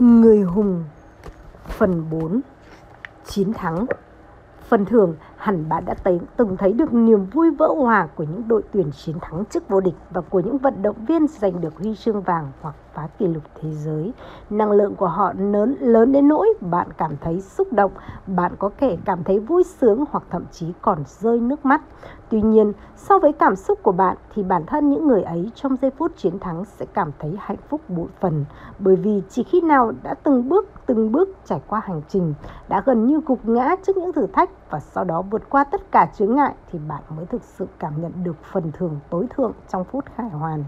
Người hùng. Phần 4 Chiến thắng. Phần thưởng hẳn bạn đã thấy, từng thấy được niềm vui vỡ hòa của những đội tuyển chiến thắng trước vô địch và của những vận động viên giành được huy chương vàng hoặc phá kỷ lục thế giới. Năng lượng của họ lớn lớn đến nỗi bạn cảm thấy xúc động, bạn có thể cảm thấy vui sướng hoặc thậm chí còn rơi nước mắt. Tuy nhiên, so với cảm xúc của bạn thì bản thân những người ấy trong giây phút chiến thắng sẽ cảm thấy hạnh phúc bội phần bởi vì chỉ khi nào đã từng bước từng bước trải qua hành trình, đã gần như gục ngã trước những thử thách và sau đó vượt qua tất cả chướng ngại thì bạn mới thực sự cảm nhận được phần thưởng tối thượng trong phút khải hoàn.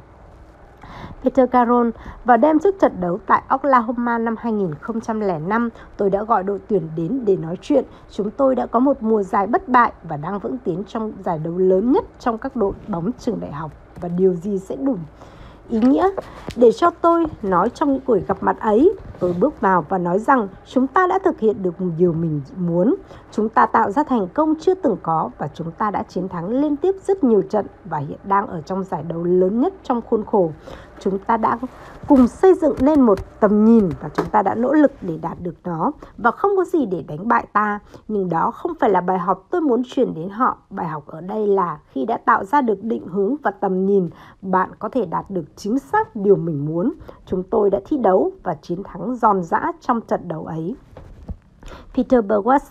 Peter Caron vào đêm trước trận đấu tại Oklahoma năm 2005, tôi đã gọi đội tuyển đến để nói chuyện. Chúng tôi đã có một mùa giải bất bại và đang vững tiến trong giải đấu lớn nhất trong các đội bóng trường đại học. Và điều gì sẽ đủ? Ý nghĩa để cho tôi nói trong những buổi gặp mặt ấy. Tôi bước vào và nói rằng chúng ta đã thực hiện được điều mình muốn. Chúng ta tạo ra thành công chưa từng có và chúng ta đã chiến thắng liên tiếp rất nhiều trận và hiện đang ở trong giải đấu lớn nhất trong khuôn khổ chúng ta đã cùng xây dựng nên một tầm nhìn và chúng ta đã nỗ lực để đạt được nó. Và không có gì để đánh bại ta, nhưng đó không phải là bài học tôi muốn truyền đến họ. Bài học ở đây là khi đã tạo ra được định hướng và tầm nhìn, bạn có thể đạt được chính xác điều mình muốn. Chúng tôi đã thi đấu và chiến thắng giòn giã trong trận đấu ấy. Peter Burgess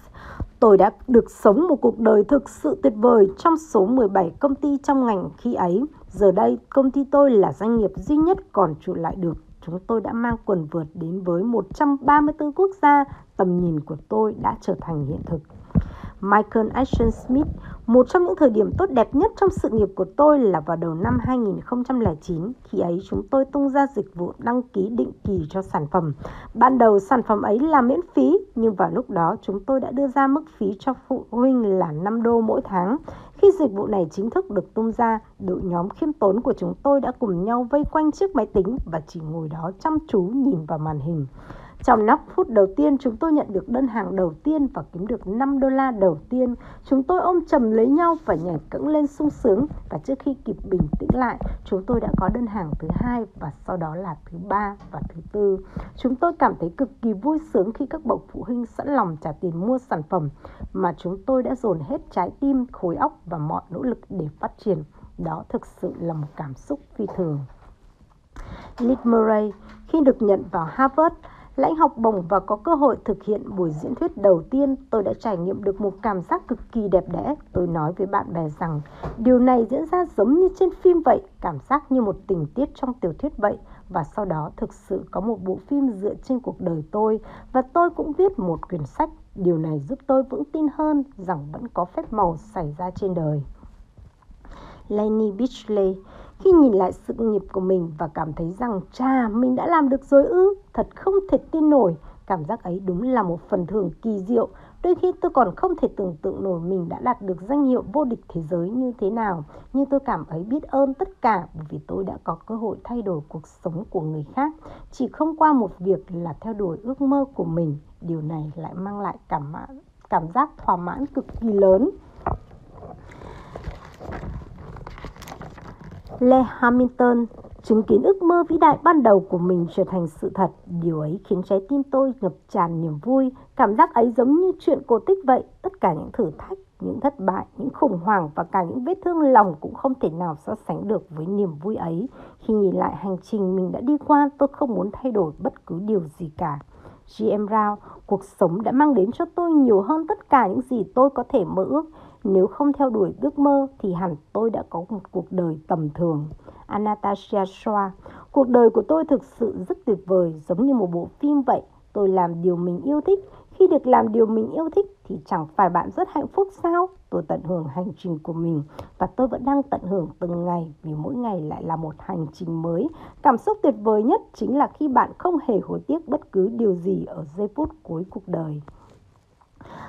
Tôi đã được sống một cuộc đời thực sự tuyệt vời trong số 17 công ty trong ngành khi ấy. Giờ đây, công ty tôi là doanh nghiệp duy nhất còn trụ lại được. Chúng tôi đã mang quần vượt đến với 134 quốc gia. Tầm nhìn của tôi đã trở thành hiện thực. Michael Ashton Smith, một trong những thời điểm tốt đẹp nhất trong sự nghiệp của tôi là vào đầu năm 2009. Khi ấy chúng tôi tung ra dịch vụ đăng ký định kỳ cho sản phẩm. Ban đầu sản phẩm ấy là miễn phí, nhưng vào lúc đó chúng tôi đã đưa ra mức phí cho phụ huynh là 5 đô mỗi tháng. Khi dịch vụ này chính thức được tung ra, đội nhóm khiêm tốn của chúng tôi đã cùng nhau vây quanh chiếc máy tính và chỉ ngồi đó chăm chú nhìn vào màn hình. Trong 5 phút đầu tiên chúng tôi nhận được đơn hàng đầu tiên và kiếm được 5 đô la đầu tiên. Chúng tôi ôm chầm lấy nhau và nhảy cẫng lên sung sướng và trước khi kịp bình tĩnh lại, chúng tôi đã có đơn hàng thứ hai và sau đó là thứ ba và thứ tư. Chúng tôi cảm thấy cực kỳ vui sướng khi các bậc phụ huynh sẵn lòng trả tiền mua sản phẩm mà chúng tôi đã dồn hết trái tim, khối óc và mọi nỗ lực để phát triển. Đó thực sự là một cảm xúc phi thường. Liz Murray khi được nhận vào Harvard lãnh học bổng và có cơ hội thực hiện buổi diễn thuyết đầu tiên, tôi đã trải nghiệm được một cảm giác cực kỳ đẹp đẽ. Tôi nói với bạn bè rằng điều này diễn ra giống như trên phim vậy, cảm giác như một tình tiết trong tiểu thuyết vậy. Và sau đó thực sự có một bộ phim dựa trên cuộc đời tôi và tôi cũng viết một quyển sách. Điều này giúp tôi vững tin hơn rằng vẫn có phép màu xảy ra trên đời. Lenny Beachley khi nhìn lại sự nghiệp của mình và cảm thấy rằng cha mình đã làm được rồi ư, thật không thể tin nổi. Cảm giác ấy đúng là một phần thưởng kỳ diệu. Đôi khi tôi còn không thể tưởng tượng nổi mình đã đạt được danh hiệu vô địch thế giới như thế nào. Nhưng tôi cảm thấy biết ơn tất cả bởi vì tôi đã có cơ hội thay đổi cuộc sống của người khác. Chỉ không qua một việc là theo đuổi ước mơ của mình, điều này lại mang lại cảm cảm giác thỏa mãn cực kỳ lớn. Lê Hamilton chứng kiến ước mơ vĩ đại ban đầu của mình trở thành sự thật. Điều ấy khiến trái tim tôi ngập tràn niềm vui. Cảm giác ấy giống như chuyện cổ tích vậy. Tất cả những thử thách, những thất bại, những khủng hoảng và cả những vết thương lòng cũng không thể nào so sánh được với niềm vui ấy. Khi nhìn lại hành trình mình đã đi qua, tôi không muốn thay đổi bất cứ điều gì cả. GM Rao, cuộc sống đã mang đến cho tôi nhiều hơn tất cả những gì tôi có thể mơ ước. Nếu không theo đuổi ước mơ thì hẳn tôi đã có một cuộc đời tầm thường. Anastasia Shoa cuộc đời của tôi thực sự rất tuyệt vời, giống như một bộ phim vậy. Tôi làm điều mình yêu thích. Khi được làm điều mình yêu thích thì chẳng phải bạn rất hạnh phúc sao? Tôi tận hưởng hành trình của mình và tôi vẫn đang tận hưởng từng ngày vì mỗi ngày lại là một hành trình mới. Cảm xúc tuyệt vời nhất chính là khi bạn không hề hối tiếc bất cứ điều gì ở giây phút cuối cuộc đời.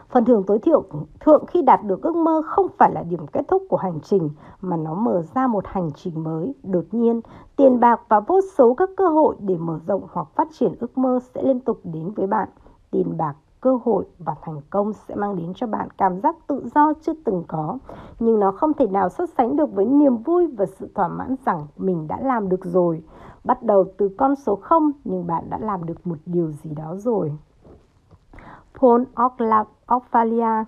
Phần thưởng tối thiểu thượng khi đạt được ước mơ không phải là điểm kết thúc của hành trình mà nó mở ra một hành trình mới. Đột nhiên, tiền bạc và vô số các cơ hội để mở rộng hoặc phát triển ước mơ sẽ liên tục đến với bạn. Tiền bạc, cơ hội và thành công sẽ mang đến cho bạn cảm giác tự do chưa từng có. Nhưng nó không thể nào so sánh được với niềm vui và sự thỏa mãn rằng mình đã làm được rồi. Bắt đầu từ con số 0 nhưng bạn đã làm được một điều gì đó rồi. Paul Ophalia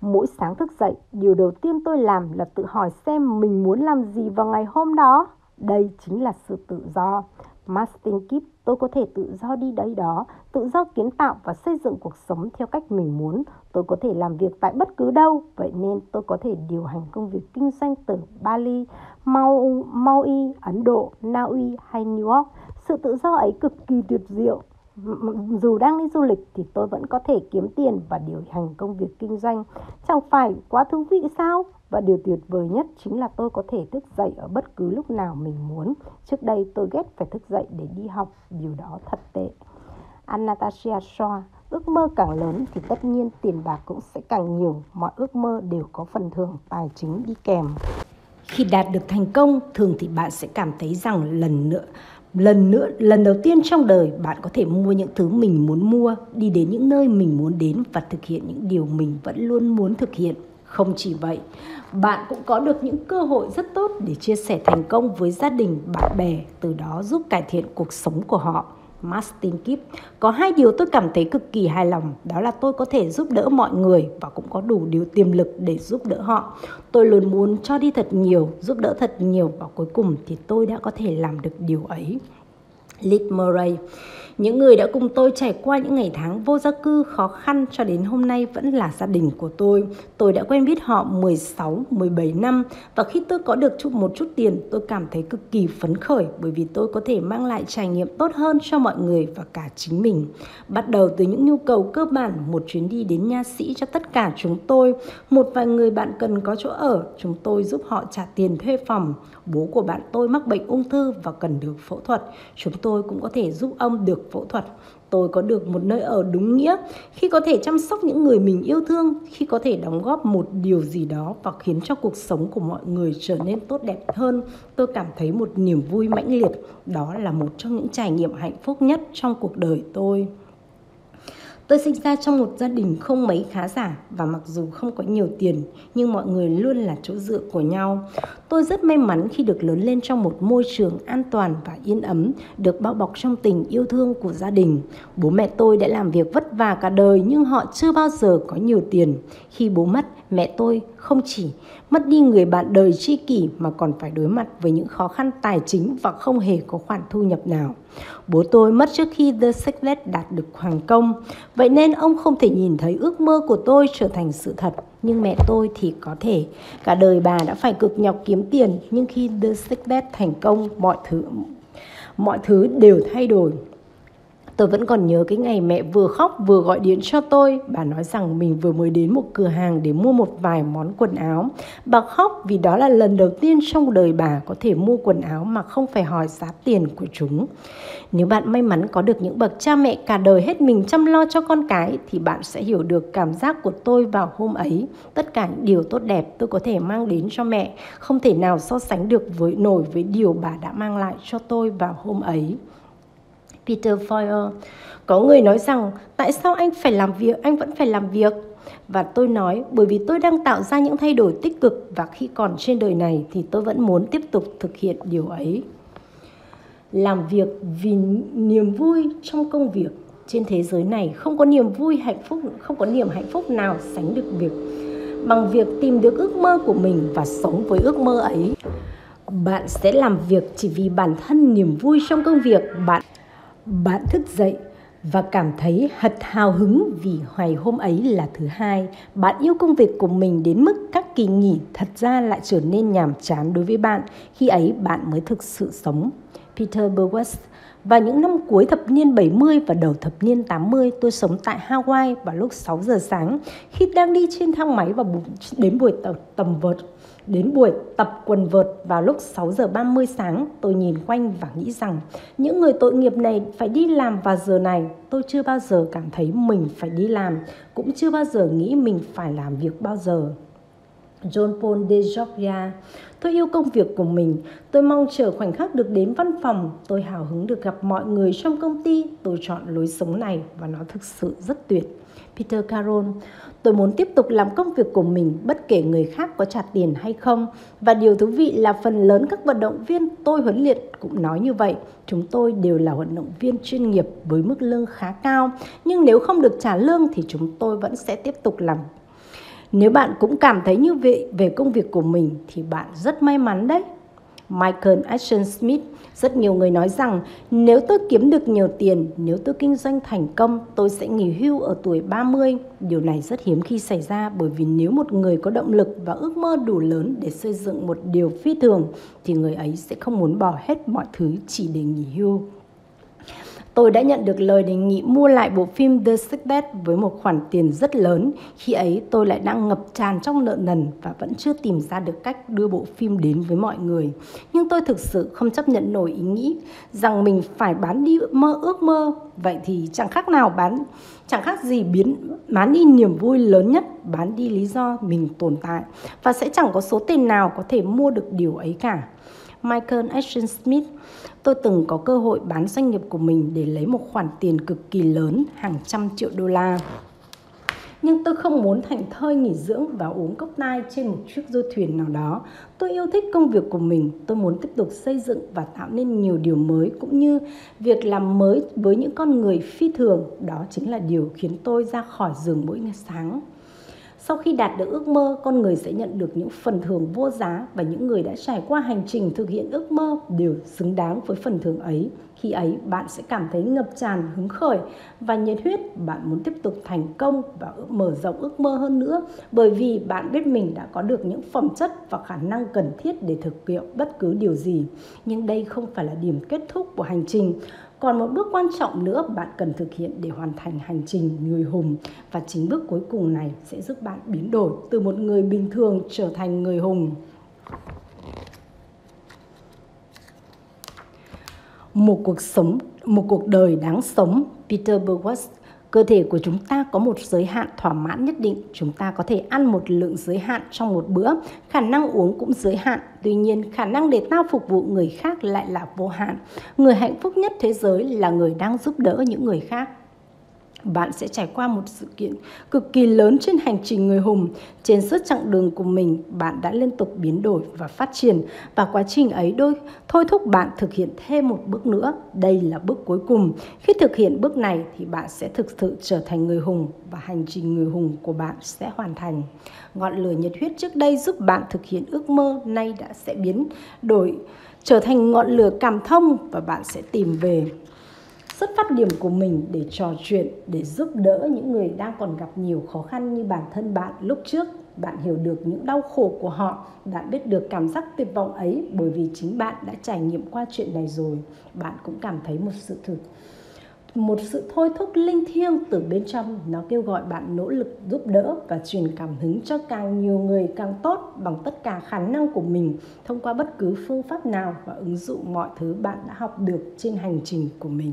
Mỗi sáng thức dậy, điều đầu tiên tôi làm là tự hỏi xem mình muốn làm gì vào ngày hôm đó. Đây chính là sự tự do. Martin Kip, tôi có thể tự do đi đây đó, tự do kiến tạo và xây dựng cuộc sống theo cách mình muốn. Tôi có thể làm việc tại bất cứ đâu, vậy nên tôi có thể điều hành công việc kinh doanh từ Bali, Mau, Maui, Ấn Độ, Na Uy hay New York. Sự tự do ấy cực kỳ tuyệt diệu dù đang đi du lịch thì tôi vẫn có thể kiếm tiền và điều hành công việc kinh doanh. Chẳng phải quá thú vị sao? Và điều tuyệt vời nhất chính là tôi có thể thức dậy ở bất cứ lúc nào mình muốn. Trước đây tôi ghét phải thức dậy để đi học, điều đó thật tệ. Anastasia Shaw, ước mơ càng lớn thì tất nhiên tiền bạc cũng sẽ càng nhiều. Mọi ước mơ đều có phần thưởng tài chính đi kèm. Khi đạt được thành công, thường thì bạn sẽ cảm thấy rằng lần nữa lần nữa, lần đầu tiên trong đời bạn có thể mua những thứ mình muốn mua, đi đến những nơi mình muốn đến và thực hiện những điều mình vẫn luôn muốn thực hiện. Không chỉ vậy, bạn cũng có được những cơ hội rất tốt để chia sẻ thành công với gia đình, bạn bè, từ đó giúp cải thiện cuộc sống của họ. Martin Kip. Có hai điều tôi cảm thấy cực kỳ hài lòng, đó là tôi có thể giúp đỡ mọi người và cũng có đủ điều tiềm lực để giúp đỡ họ. Tôi luôn muốn cho đi thật nhiều, giúp đỡ thật nhiều và cuối cùng thì tôi đã có thể làm được điều ấy. Liz Murray những người đã cùng tôi trải qua những ngày tháng vô gia cư khó khăn cho đến hôm nay vẫn là gia đình của tôi. Tôi đã quen biết họ 16, 17 năm và khi tôi có được chút một chút tiền, tôi cảm thấy cực kỳ phấn khởi bởi vì tôi có thể mang lại trải nghiệm tốt hơn cho mọi người và cả chính mình. Bắt đầu từ những nhu cầu cơ bản, một chuyến đi đến nha sĩ cho tất cả chúng tôi, một vài người bạn cần có chỗ ở, chúng tôi giúp họ trả tiền thuê phòng. Bố của bạn tôi mắc bệnh ung thư và cần được phẫu thuật, chúng tôi cũng có thể giúp ông được phẫu thuật. Tôi có được một nơi ở đúng nghĩa. Khi có thể chăm sóc những người mình yêu thương, khi có thể đóng góp một điều gì đó và khiến cho cuộc sống của mọi người trở nên tốt đẹp hơn, tôi cảm thấy một niềm vui mãnh liệt. Đó là một trong những trải nghiệm hạnh phúc nhất trong cuộc đời tôi. Tôi sinh ra trong một gia đình không mấy khá giả và mặc dù không có nhiều tiền nhưng mọi người luôn là chỗ dựa của nhau. Tôi rất may mắn khi được lớn lên trong một môi trường an toàn và yên ấm, được bao bọc trong tình yêu thương của gia đình. Bố mẹ tôi đã làm việc vất vả cả đời nhưng họ chưa bao giờ có nhiều tiền. Khi bố mất, mẹ tôi không chỉ mất đi người bạn đời tri kỷ mà còn phải đối mặt với những khó khăn tài chính và không hề có khoản thu nhập nào. Bố tôi mất trước khi The Secret đạt được hoàng công, vậy nên ông không thể nhìn thấy ước mơ của tôi trở thành sự thật. Nhưng mẹ tôi thì có thể. Cả đời bà đã phải cực nhọc kiếm tiền, nhưng khi The Secret thành công, mọi thứ mọi thứ đều thay đổi. Tôi vẫn còn nhớ cái ngày mẹ vừa khóc vừa gọi điện cho tôi. Bà nói rằng mình vừa mới đến một cửa hàng để mua một vài món quần áo. Bà khóc vì đó là lần đầu tiên trong đời bà có thể mua quần áo mà không phải hỏi giá tiền của chúng. Nếu bạn may mắn có được những bậc cha mẹ cả đời hết mình chăm lo cho con cái, thì bạn sẽ hiểu được cảm giác của tôi vào hôm ấy. Tất cả những điều tốt đẹp tôi có thể mang đến cho mẹ, không thể nào so sánh được với nổi với điều bà đã mang lại cho tôi vào hôm ấy. Peter Foyer. Có người nói rằng tại sao anh phải làm việc, anh vẫn phải làm việc. Và tôi nói bởi vì tôi đang tạo ra những thay đổi tích cực và khi còn trên đời này thì tôi vẫn muốn tiếp tục thực hiện điều ấy. Làm việc vì niềm vui trong công việc trên thế giới này không có niềm vui hạnh phúc không có niềm hạnh phúc nào sánh được việc bằng việc tìm được ước mơ của mình và sống với ước mơ ấy bạn sẽ làm việc chỉ vì bản thân niềm vui trong công việc bạn bạn thức dậy và cảm thấy thật hào hứng vì ngày hôm ấy là thứ hai. Bạn yêu công việc của mình đến mức các kỳ nghỉ thật ra lại trở nên nhàm chán đối với bạn. Khi ấy, bạn mới thực sự sống. Peter Burwest và những năm cuối thập niên 70 và đầu thập niên 80, tôi sống tại Hawaii vào lúc 6 giờ sáng. Khi đang đi trên thang máy và đến buổi tầm vợt Đến buổi tập quần vợt vào lúc 6 giờ 30 sáng, tôi nhìn quanh và nghĩ rằng những người tội nghiệp này phải đi làm vào giờ này. Tôi chưa bao giờ cảm thấy mình phải đi làm, cũng chưa bao giờ nghĩ mình phải làm việc bao giờ. John Paul de Georgia. Tôi yêu công việc của mình. Tôi mong chờ khoảnh khắc được đến văn phòng. Tôi hào hứng được gặp mọi người trong công ty. Tôi chọn lối sống này và nó thực sự rất tuyệt. Peter Caron, tôi muốn tiếp tục làm công việc của mình bất kể người khác có trả tiền hay không. Và điều thú vị là phần lớn các vận động viên tôi huấn luyện cũng nói như vậy. Chúng tôi đều là vận động viên chuyên nghiệp với mức lương khá cao. Nhưng nếu không được trả lương thì chúng tôi vẫn sẽ tiếp tục làm nếu bạn cũng cảm thấy như vậy về công việc của mình thì bạn rất may mắn đấy. Michael Ashton Smith, rất nhiều người nói rằng nếu tôi kiếm được nhiều tiền, nếu tôi kinh doanh thành công, tôi sẽ nghỉ hưu ở tuổi 30. Điều này rất hiếm khi xảy ra bởi vì nếu một người có động lực và ước mơ đủ lớn để xây dựng một điều phi thường thì người ấy sẽ không muốn bỏ hết mọi thứ chỉ để nghỉ hưu. Tôi đã nhận được lời đề nghị mua lại bộ phim The Secret với một khoản tiền rất lớn. Khi ấy tôi lại đang ngập tràn trong nợ nần và vẫn chưa tìm ra được cách đưa bộ phim đến với mọi người. Nhưng tôi thực sự không chấp nhận nổi ý nghĩ rằng mình phải bán đi mơ ước mơ. Vậy thì chẳng khác nào bán chẳng khác gì biến bán đi niềm vui lớn nhất, bán đi lý do mình tồn tại và sẽ chẳng có số tiền nào có thể mua được điều ấy cả. Michael Ashton Smith, tôi từng có cơ hội bán doanh nghiệp của mình để lấy một khoản tiền cực kỳ lớn, hàng trăm triệu đô la. Nhưng tôi không muốn thành thơi nghỉ dưỡng và uống cốc nai trên một chiếc du thuyền nào đó. Tôi yêu thích công việc của mình, tôi muốn tiếp tục xây dựng và tạo nên nhiều điều mới cũng như việc làm mới với những con người phi thường. Đó chính là điều khiến tôi ra khỏi giường mỗi ngày sáng. Sau khi đạt được ước mơ, con người sẽ nhận được những phần thưởng vô giá và những người đã trải qua hành trình thực hiện ước mơ đều xứng đáng với phần thưởng ấy. Khi ấy, bạn sẽ cảm thấy ngập tràn hứng khởi và nhiệt huyết. Bạn muốn tiếp tục thành công và mở rộng ước mơ hơn nữa bởi vì bạn biết mình đã có được những phẩm chất và khả năng cần thiết để thực hiện bất cứ điều gì. Nhưng đây không phải là điểm kết thúc của hành trình còn một bước quan trọng nữa bạn cần thực hiện để hoàn thành hành trình người hùng và chính bước cuối cùng này sẽ giúp bạn biến đổi từ một người bình thường trở thành người hùng. Một cuộc sống, một cuộc đời đáng sống, Peter Burwas Cơ thể của chúng ta có một giới hạn thỏa mãn nhất định. Chúng ta có thể ăn một lượng giới hạn trong một bữa. Khả năng uống cũng giới hạn. Tuy nhiên, khả năng để ta phục vụ người khác lại là vô hạn. Người hạnh phúc nhất thế giới là người đang giúp đỡ những người khác bạn sẽ trải qua một sự kiện cực kỳ lớn trên hành trình người hùng. Trên suốt chặng đường của mình, bạn đã liên tục biến đổi và phát triển và quá trình ấy đôi thôi thúc bạn thực hiện thêm một bước nữa. Đây là bước cuối cùng. Khi thực hiện bước này thì bạn sẽ thực sự trở thành người hùng và hành trình người hùng của bạn sẽ hoàn thành. Ngọn lửa nhiệt huyết trước đây giúp bạn thực hiện ước mơ nay đã sẽ biến đổi trở thành ngọn lửa cảm thông và bạn sẽ tìm về xuất phát điểm của mình để trò chuyện, để giúp đỡ những người đang còn gặp nhiều khó khăn như bản thân bạn lúc trước. Bạn hiểu được những đau khổ của họ, bạn biết được cảm giác tuyệt vọng ấy bởi vì chính bạn đã trải nghiệm qua chuyện này rồi. Bạn cũng cảm thấy một sự thực một sự thôi thúc linh thiêng từ bên trong. Nó kêu gọi bạn nỗ lực giúp đỡ và truyền cảm hứng cho càng nhiều người càng tốt bằng tất cả khả năng của mình thông qua bất cứ phương pháp nào và ứng dụng mọi thứ bạn đã học được trên hành trình của mình.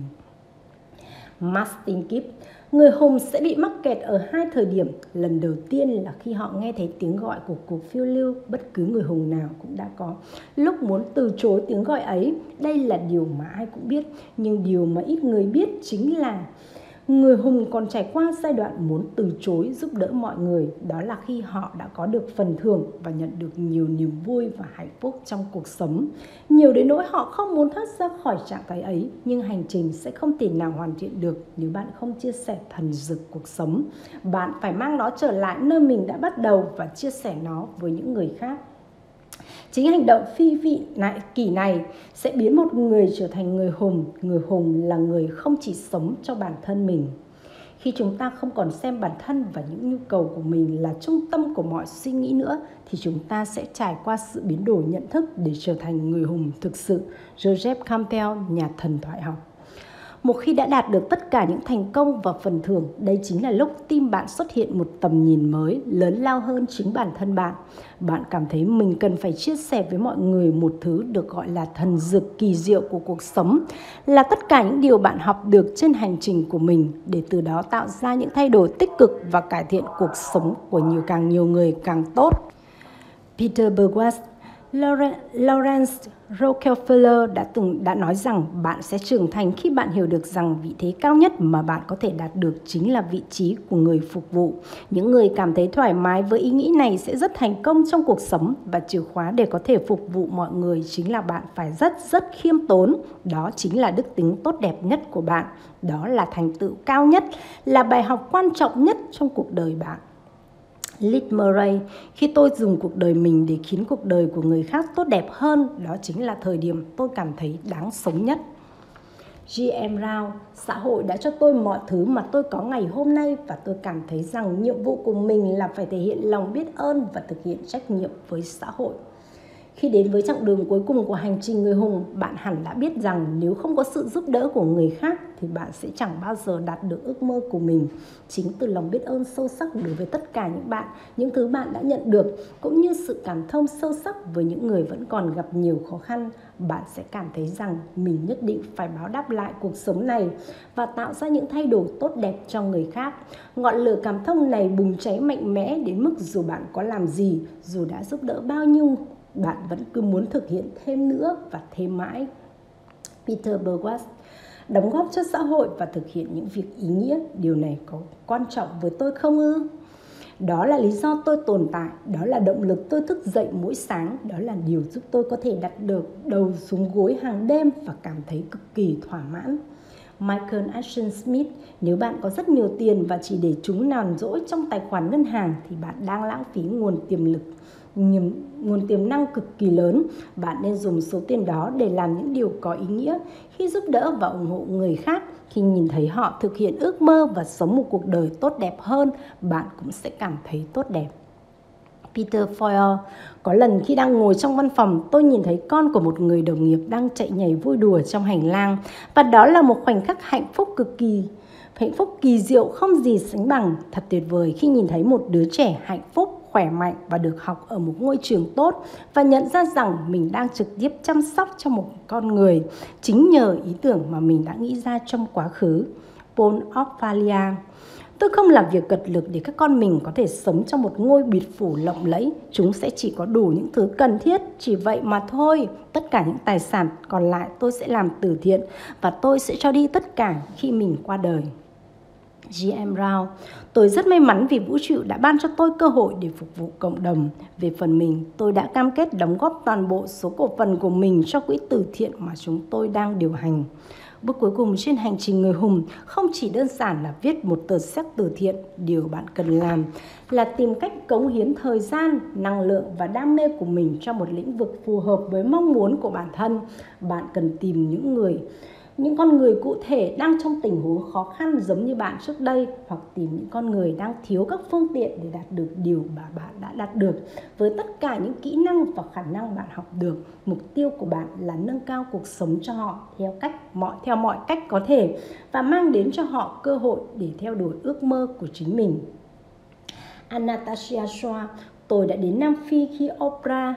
Martin Kip. Người hùng sẽ bị mắc kẹt ở hai thời điểm. Lần đầu tiên là khi họ nghe thấy tiếng gọi của cuộc phiêu lưu, bất cứ người hùng nào cũng đã có. Lúc muốn từ chối tiếng gọi ấy, đây là điều mà ai cũng biết. Nhưng điều mà ít người biết chính là Người hùng còn trải qua giai đoạn muốn từ chối giúp đỡ mọi người, đó là khi họ đã có được phần thưởng và nhận được nhiều niềm vui và hạnh phúc trong cuộc sống. Nhiều đến nỗi họ không muốn thoát ra khỏi trạng thái ấy, nhưng hành trình sẽ không thể nào hoàn thiện được nếu bạn không chia sẻ thần dực cuộc sống. Bạn phải mang nó trở lại nơi mình đã bắt đầu và chia sẻ nó với những người khác. Chính hành động phi vị lại kỳ này sẽ biến một người trở thành người hùng. Người hùng là người không chỉ sống cho bản thân mình. Khi chúng ta không còn xem bản thân và những nhu cầu của mình là trung tâm của mọi suy nghĩ nữa thì chúng ta sẽ trải qua sự biến đổi nhận thức để trở thành người hùng thực sự. Joseph Campbell, nhà thần thoại học một khi đã đạt được tất cả những thành công và phần thưởng, đây chính là lúc tim bạn xuất hiện một tầm nhìn mới, lớn lao hơn chính bản thân bạn. Bạn cảm thấy mình cần phải chia sẻ với mọi người một thứ được gọi là thần dược kỳ diệu của cuộc sống, là tất cả những điều bạn học được trên hành trình của mình để từ đó tạo ra những thay đổi tích cực và cải thiện cuộc sống của nhiều càng nhiều người càng tốt. Peter Bergwas Lawrence Rockefeller đã từng đã nói rằng bạn sẽ trưởng thành khi bạn hiểu được rằng vị thế cao nhất mà bạn có thể đạt được chính là vị trí của người phục vụ. Những người cảm thấy thoải mái với ý nghĩ này sẽ rất thành công trong cuộc sống và chìa khóa để có thể phục vụ mọi người chính là bạn phải rất rất khiêm tốn. Đó chính là đức tính tốt đẹp nhất của bạn. Đó là thành tựu cao nhất, là bài học quan trọng nhất trong cuộc đời bạn. Liz Murray, khi tôi dùng cuộc đời mình để khiến cuộc đời của người khác tốt đẹp hơn, đó chính là thời điểm tôi cảm thấy đáng sống nhất. GM Rao, xã hội đã cho tôi mọi thứ mà tôi có ngày hôm nay và tôi cảm thấy rằng nhiệm vụ của mình là phải thể hiện lòng biết ơn và thực hiện trách nhiệm với xã hội. Khi đến với chặng đường cuối cùng của hành trình người hùng, bạn hẳn đã biết rằng nếu không có sự giúp đỡ của người khác thì bạn sẽ chẳng bao giờ đạt được ước mơ của mình. Chính từ lòng biết ơn sâu sắc đối với tất cả những bạn, những thứ bạn đã nhận được, cũng như sự cảm thông sâu sắc với những người vẫn còn gặp nhiều khó khăn, bạn sẽ cảm thấy rằng mình nhất định phải báo đáp lại cuộc sống này và tạo ra những thay đổi tốt đẹp cho người khác. Ngọn lửa cảm thông này bùng cháy mạnh mẽ đến mức dù bạn có làm gì, dù đã giúp đỡ bao nhiêu bạn vẫn cứ muốn thực hiện thêm nữa và thêm mãi. Peter Burgess đóng góp cho xã hội và thực hiện những việc ý nghĩa, điều này có quan trọng với tôi không ư? Đó là lý do tôi tồn tại, đó là động lực tôi thức dậy mỗi sáng, đó là điều giúp tôi có thể đặt được đầu xuống gối hàng đêm và cảm thấy cực kỳ thỏa mãn. Michael Ashton Smith, nếu bạn có rất nhiều tiền và chỉ để chúng nàn rỗi trong tài khoản ngân hàng thì bạn đang lãng phí nguồn tiềm lực nguồn, nguồn tiềm năng cực kỳ lớn. Bạn nên dùng số tiền đó để làm những điều có ý nghĩa khi giúp đỡ và ủng hộ người khác. Khi nhìn thấy họ thực hiện ước mơ và sống một cuộc đời tốt đẹp hơn, bạn cũng sẽ cảm thấy tốt đẹp. Peter Foyer Có lần khi đang ngồi trong văn phòng, tôi nhìn thấy con của một người đồng nghiệp đang chạy nhảy vui đùa trong hành lang. Và đó là một khoảnh khắc hạnh phúc cực kỳ hạnh phúc kỳ diệu không gì sánh bằng. Thật tuyệt vời khi nhìn thấy một đứa trẻ hạnh phúc khỏe mạnh và được học ở một ngôi trường tốt và nhận ra rằng mình đang trực tiếp chăm sóc cho một con người chính nhờ ý tưởng mà mình đã nghĩ ra trong quá khứ. Paul Ophalia Tôi không làm việc cật lực để các con mình có thể sống trong một ngôi biệt phủ lộng lẫy. Chúng sẽ chỉ có đủ những thứ cần thiết, chỉ vậy mà thôi. Tất cả những tài sản còn lại tôi sẽ làm từ thiện và tôi sẽ cho đi tất cả khi mình qua đời. GM Rao. Tôi rất may mắn vì vũ trụ đã ban cho tôi cơ hội để phục vụ cộng đồng. Về phần mình, tôi đã cam kết đóng góp toàn bộ số cổ phần của mình cho quỹ từ thiện mà chúng tôi đang điều hành. Bước cuối cùng trên hành trình người hùng không chỉ đơn giản là viết một tờ sách từ thiện, điều bạn cần làm là tìm cách cống hiến thời gian, năng lượng và đam mê của mình cho một lĩnh vực phù hợp với mong muốn của bản thân. Bạn cần tìm những người những con người cụ thể đang trong tình huống khó khăn giống như bạn trước đây hoặc tìm những con người đang thiếu các phương tiện để đạt được điều mà bạn đã đạt được. Với tất cả những kỹ năng và khả năng bạn học được, mục tiêu của bạn là nâng cao cuộc sống cho họ theo cách mọi, theo mọi cách có thể và mang đến cho họ cơ hội để theo đuổi ước mơ của chính mình. Anastasia Schwa tôi đã đến Nam Phi khi Oprah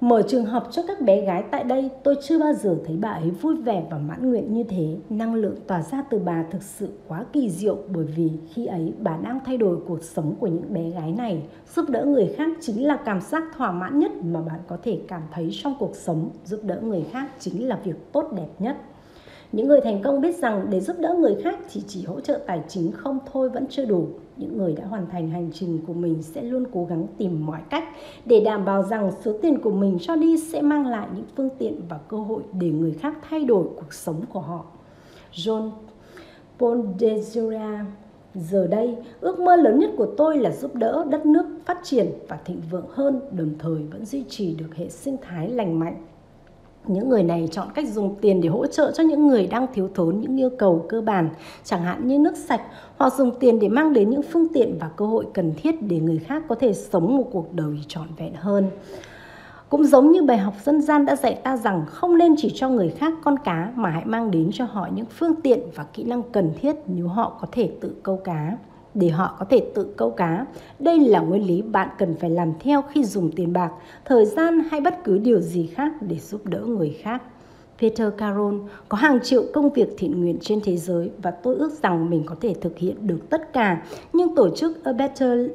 Mở trường học cho các bé gái tại đây, tôi chưa bao giờ thấy bà ấy vui vẻ và mãn nguyện như thế. Năng lượng tỏa ra từ bà thực sự quá kỳ diệu bởi vì khi ấy bà đang thay đổi cuộc sống của những bé gái này. Giúp đỡ người khác chính là cảm giác thỏa mãn nhất mà bạn có thể cảm thấy trong cuộc sống. Giúp đỡ người khác chính là việc tốt đẹp nhất. Những người thành công biết rằng để giúp đỡ người khác thì chỉ hỗ trợ tài chính không thôi vẫn chưa đủ. Những người đã hoàn thành hành trình của mình sẽ luôn cố gắng tìm mọi cách để đảm bảo rằng số tiền của mình cho đi sẽ mang lại những phương tiện và cơ hội để người khác thay đổi cuộc sống của họ. John Paul Desura Giờ đây, ước mơ lớn nhất của tôi là giúp đỡ đất nước phát triển và thịnh vượng hơn, đồng thời vẫn duy trì được hệ sinh thái lành mạnh những người này chọn cách dùng tiền để hỗ trợ cho những người đang thiếu thốn những yêu cầu cơ bản, chẳng hạn như nước sạch, hoặc dùng tiền để mang đến những phương tiện và cơ hội cần thiết để người khác có thể sống một cuộc đời trọn vẹn hơn. Cũng giống như bài học dân gian đã dạy ta rằng không nên chỉ cho người khác con cá mà hãy mang đến cho họ những phương tiện và kỹ năng cần thiết nếu họ có thể tự câu cá để họ có thể tự câu cá. Đây là nguyên lý bạn cần phải làm theo khi dùng tiền bạc, thời gian hay bất cứ điều gì khác để giúp đỡ người khác. Peter Caron có hàng triệu công việc thiện nguyện trên thế giới và tôi ước rằng mình có thể thực hiện được tất cả. Nhưng tổ chức A Better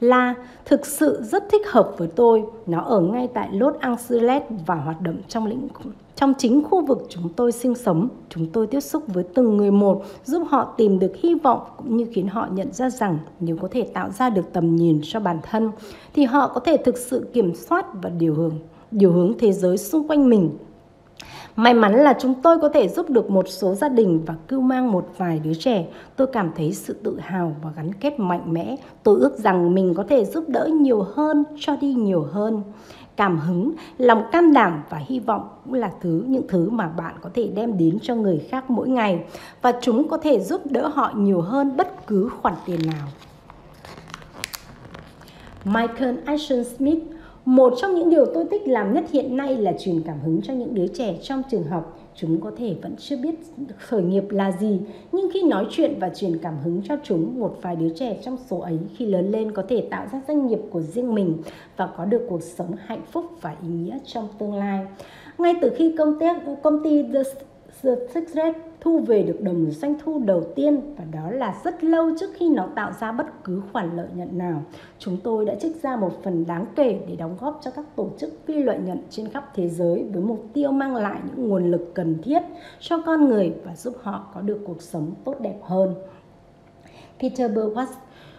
là thực sự rất thích hợp với tôi. Nó ở ngay tại Los Angeles và hoạt động trong lĩnh trong chính khu vực chúng tôi sinh sống, chúng tôi tiếp xúc với từng người một, giúp họ tìm được hy vọng cũng như khiến họ nhận ra rằng nếu có thể tạo ra được tầm nhìn cho bản thân thì họ có thể thực sự kiểm soát và điều hướng điều hướng thế giới xung quanh mình May mắn là chúng tôi có thể giúp được một số gia đình và cưu mang một vài đứa trẻ. Tôi cảm thấy sự tự hào và gắn kết mạnh mẽ. Tôi ước rằng mình có thể giúp đỡ nhiều hơn, cho đi nhiều hơn. Cảm hứng, lòng can đảm và hy vọng cũng là thứ những thứ mà bạn có thể đem đến cho người khác mỗi ngày và chúng có thể giúp đỡ họ nhiều hơn bất cứ khoản tiền nào. Michael Ashton Smith một trong những điều tôi thích làm nhất hiện nay là truyền cảm hứng cho những đứa trẻ trong trường học. Chúng có thể vẫn chưa biết khởi nghiệp là gì, nhưng khi nói chuyện và truyền cảm hứng cho chúng, một vài đứa trẻ trong số ấy khi lớn lên có thể tạo ra doanh nghiệp của riêng mình và có được cuộc sống hạnh phúc và ý nghĩa trong tương lai. Ngay từ khi công ty, công ty The Secret thu về được đồng doanh thu đầu tiên và đó là rất lâu trước khi nó tạo ra bất cứ khoản lợi nhuận nào. Chúng tôi đã trích ra một phần đáng kể để đóng góp cho các tổ chức phi lợi nhuận trên khắp thế giới với mục tiêu mang lại những nguồn lực cần thiết cho con người và giúp họ có được cuộc sống tốt đẹp hơn. Peter Burwatt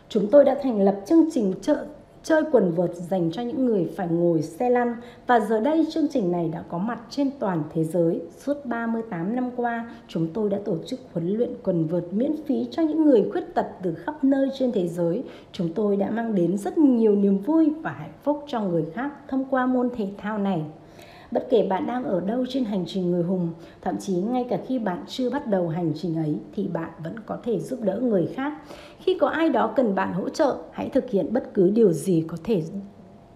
Chúng tôi đã thành lập chương trình trợ chơi quần vợt dành cho những người phải ngồi xe lăn và giờ đây chương trình này đã có mặt trên toàn thế giới. Suốt 38 năm qua, chúng tôi đã tổ chức huấn luyện quần vợt miễn phí cho những người khuyết tật từ khắp nơi trên thế giới. Chúng tôi đã mang đến rất nhiều niềm vui và hạnh phúc cho người khác thông qua môn thể thao này. Bất kể bạn đang ở đâu trên hành trình người hùng, thậm chí ngay cả khi bạn chưa bắt đầu hành trình ấy thì bạn vẫn có thể giúp đỡ người khác. Khi có ai đó cần bạn hỗ trợ, hãy thực hiện bất cứ điều gì có thể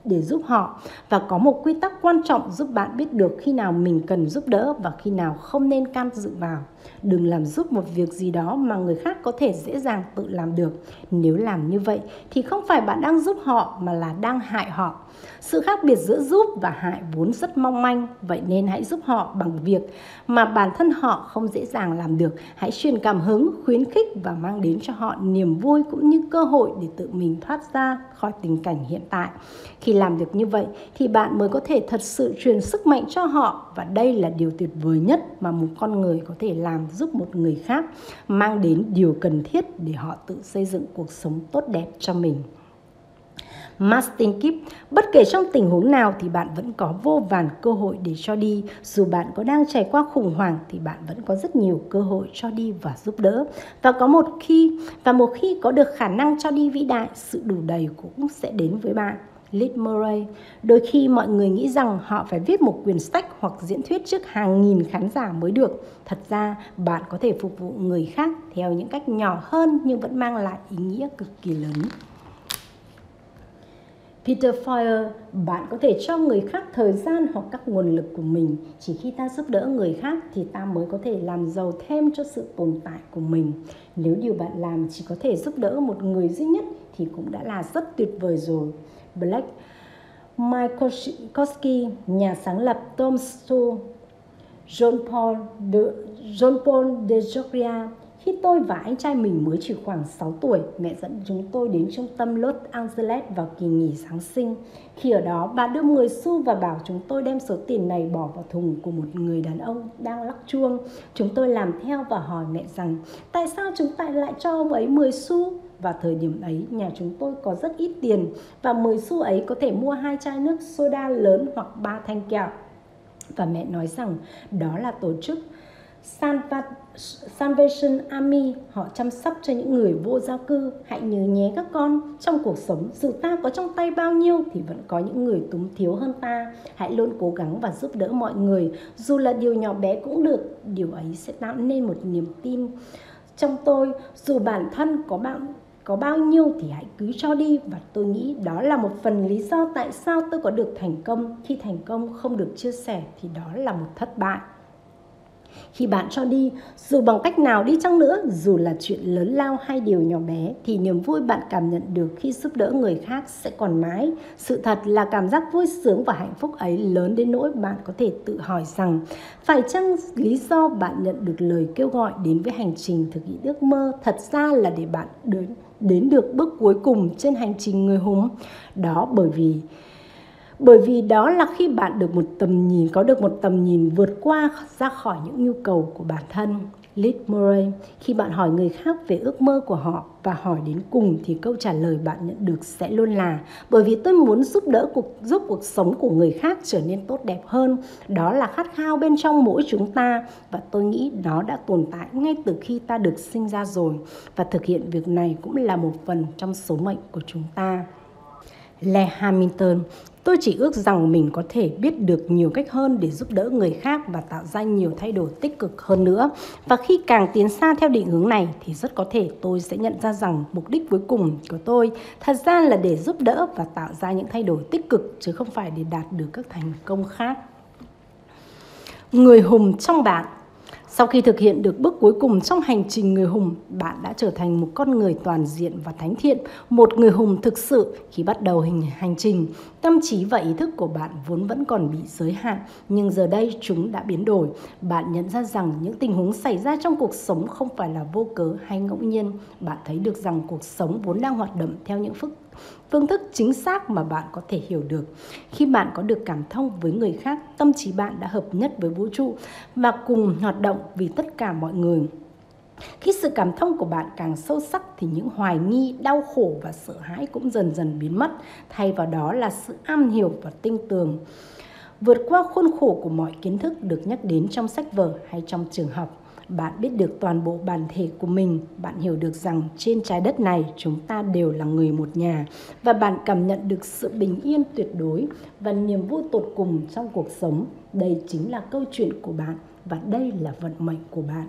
để giúp họ và có một quy tắc quan trọng giúp bạn biết được khi nào mình cần giúp đỡ và khi nào không nên can dự vào. Đừng làm giúp một việc gì đó mà người khác có thể dễ dàng tự làm được. Nếu làm như vậy thì không phải bạn đang giúp họ mà là đang hại họ. Sự khác biệt giữa giúp và hại vốn rất mong manh, vậy nên hãy giúp họ bằng việc mà bản thân họ không dễ dàng làm được. Hãy truyền cảm hứng, khuyến khích và mang đến cho họ niềm vui cũng như cơ hội để tự mình thoát ra khỏi tình cảnh hiện tại. Khi làm được như vậy thì bạn mới có thể thật sự truyền sức mạnh cho họ và đây là điều tuyệt vời nhất mà một con người có thể làm giúp một người khác, mang đến điều cần thiết để họ tự xây dựng cuộc sống tốt đẹp cho mình. Masting Keep, bất kể trong tình huống nào thì bạn vẫn có vô vàn cơ hội để cho đi. Dù bạn có đang trải qua khủng hoảng thì bạn vẫn có rất nhiều cơ hội cho đi và giúp đỡ. Và có một khi và một khi có được khả năng cho đi vĩ đại, sự đủ đầy cũng sẽ đến với bạn. Liz Murray. Đôi khi mọi người nghĩ rằng họ phải viết một quyển sách hoặc diễn thuyết trước hàng nghìn khán giả mới được. Thật ra, bạn có thể phục vụ người khác theo những cách nhỏ hơn nhưng vẫn mang lại ý nghĩa cực kỳ lớn. Peter Fire, bạn có thể cho người khác thời gian hoặc các nguồn lực của mình. Chỉ khi ta giúp đỡ người khác thì ta mới có thể làm giàu thêm cho sự tồn tại của mình. Nếu điều bạn làm chỉ có thể giúp đỡ một người duy nhất thì cũng đã là rất tuyệt vời rồi. Black Mike nhà sáng lập Tom Stool, John Paul de, John Paul de Joria, khi tôi và anh trai mình mới chỉ khoảng 6 tuổi, mẹ dẫn chúng tôi đến trung tâm Los Angeles vào kỳ nghỉ Giáng sinh. Khi ở đó, bà đưa 10 xu và bảo chúng tôi đem số tiền này bỏ vào thùng của một người đàn ông đang lắc chuông. Chúng tôi làm theo và hỏi mẹ rằng, tại sao chúng ta lại cho ông ấy 10 xu? Và thời điểm ấy, nhà chúng tôi có rất ít tiền và 10 xu ấy có thể mua hai chai nước soda lớn hoặc ba thanh kẹo. Và mẹ nói rằng đó là tổ chức Salvation Army họ chăm sóc cho những người vô gia cư. Hãy nhớ nhé các con, trong cuộc sống dù ta có trong tay bao nhiêu thì vẫn có những người túng thiếu hơn ta. Hãy luôn cố gắng và giúp đỡ mọi người, dù là điều nhỏ bé cũng được. Điều ấy sẽ tạo nên một niềm tin trong tôi, dù bản thân có bạn có bao nhiêu thì hãy cứ cho đi và tôi nghĩ đó là một phần lý do tại sao tôi có được thành công khi thành công không được chia sẻ thì đó là một thất bại khi bạn cho đi, dù bằng cách nào đi chăng nữa, dù là chuyện lớn lao hay điều nhỏ bé, thì niềm vui bạn cảm nhận được khi giúp đỡ người khác sẽ còn mãi. Sự thật là cảm giác vui sướng và hạnh phúc ấy lớn đến nỗi bạn có thể tự hỏi rằng phải chăng lý do bạn nhận được lời kêu gọi đến với hành trình thực hiện ước mơ thật ra là để bạn đến đến được bước cuối cùng trên hành trình người hùng? Đó bởi vì bởi vì đó là khi bạn được một tầm nhìn, có được một tầm nhìn vượt qua ra khỏi những nhu cầu của bản thân. Liz Murray khi bạn hỏi người khác về ước mơ của họ và hỏi đến cùng thì câu trả lời bạn nhận được sẽ luôn là, bởi vì tôi muốn giúp đỡ cuộc, giúp cuộc sống của người khác trở nên tốt đẹp hơn. Đó là khát khao bên trong mỗi chúng ta và tôi nghĩ nó đã tồn tại ngay từ khi ta được sinh ra rồi. Và thực hiện việc này cũng là một phần trong số mệnh của chúng ta. Le Hamilton Tôi chỉ ước rằng mình có thể biết được nhiều cách hơn để giúp đỡ người khác và tạo ra nhiều thay đổi tích cực hơn nữa. Và khi càng tiến xa theo định hướng này, thì rất có thể tôi sẽ nhận ra rằng mục đích cuối cùng của tôi thật ra là để giúp đỡ và tạo ra những thay đổi tích cực, chứ không phải để đạt được các thành công khác. Người hùng trong bạn sau khi thực hiện được bước cuối cùng trong hành trình người hùng, bạn đã trở thành một con người toàn diện và thánh thiện, một người hùng thực sự khi bắt đầu hình hành trình. Tâm trí và ý thức của bạn vốn vẫn còn bị giới hạn, nhưng giờ đây chúng đã biến đổi. Bạn nhận ra rằng những tình huống xảy ra trong cuộc sống không phải là vô cớ hay ngẫu nhiên. Bạn thấy được rằng cuộc sống vốn đang hoạt động theo những phức phương thức chính xác mà bạn có thể hiểu được. Khi bạn có được cảm thông với người khác, tâm trí bạn đã hợp nhất với vũ trụ và cùng hoạt động vì tất cả mọi người. Khi sự cảm thông của bạn càng sâu sắc thì những hoài nghi, đau khổ và sợ hãi cũng dần dần biến mất, thay vào đó là sự am hiểu và tinh tường. Vượt qua khuôn khổ của mọi kiến thức được nhắc đến trong sách vở hay trong trường học, bạn biết được toàn bộ bản thể của mình bạn hiểu được rằng trên trái đất này chúng ta đều là người một nhà. Và bạn cảm nhận được sự bình yên tuyệt đối và niềm vui tột cùng trong cuộc sống. Đây chính là câu chuyện của bạn và đây là vận mệnh của bạn.